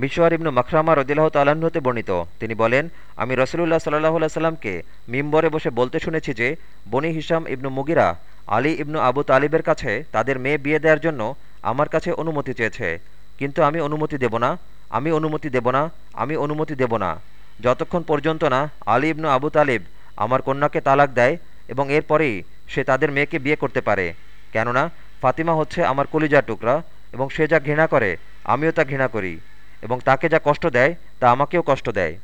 মিশোয়ার ইবনু মখরামা রদিল্লাহ তাল্লাহ্নতে বর্ণিত। তিনি বলেন, আমি রসুলুল্লাহ সাল্লাহ সাল্লামকে মিম্বরে বসে বলতে শুনেছি যে, বনি হিসাম ইবনু মুগিরা, আলী ইবনু আবু তালিবের কাছে তাদের মেয়ে বিয়ে দেওয়ার জন্য আমার কাছে অনুমতি চেয়েছে। কিন্তু আমি অনুমতি দেব না, আমি অনুমতি দেব না, আমি অনুমতি দেব না। যতক্ষণ পর্যন্ত না আলী ইবনু আবু তালিব আমার কন্যাকে তালাক দেয় এবং এরপরেই সে তাদের মেয়েকে বিয়ে করতে পারে। কেননা, ফাতিমা হচ্ছে আমার কলিজার টুকরা এবং সে যা ঘৃণা করে, আমিও তা ঘৃণা করি। এবং তাকে যা কষ্ট দেয় তা আমাকেও কষ্ট দেয়।